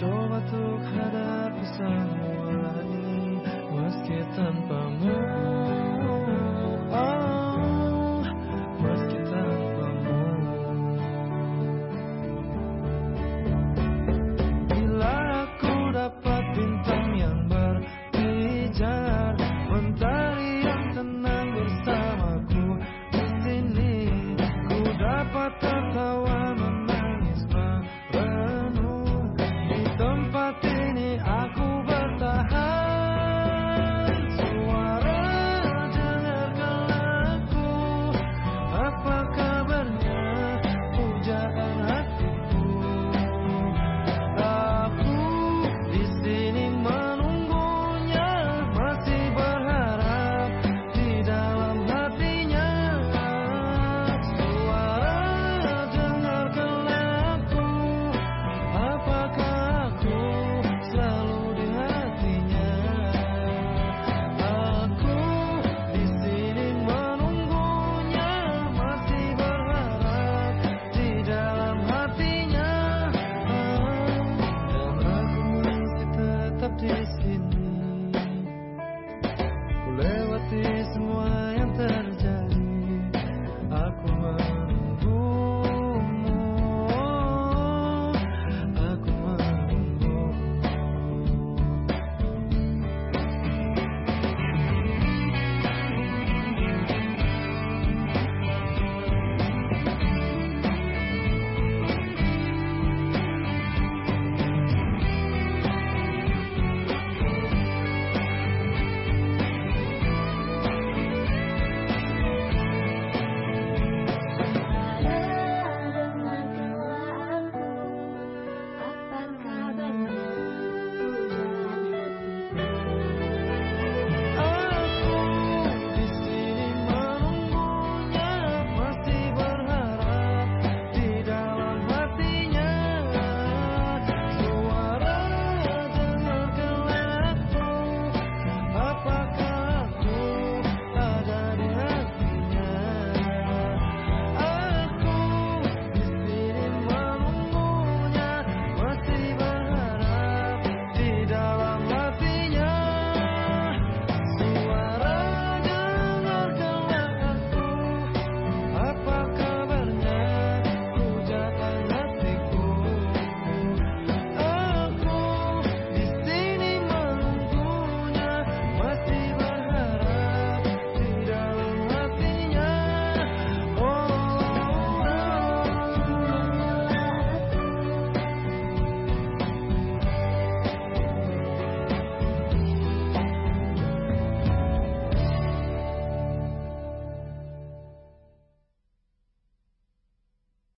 coba untuk hadapi semua ini Meski tanpamu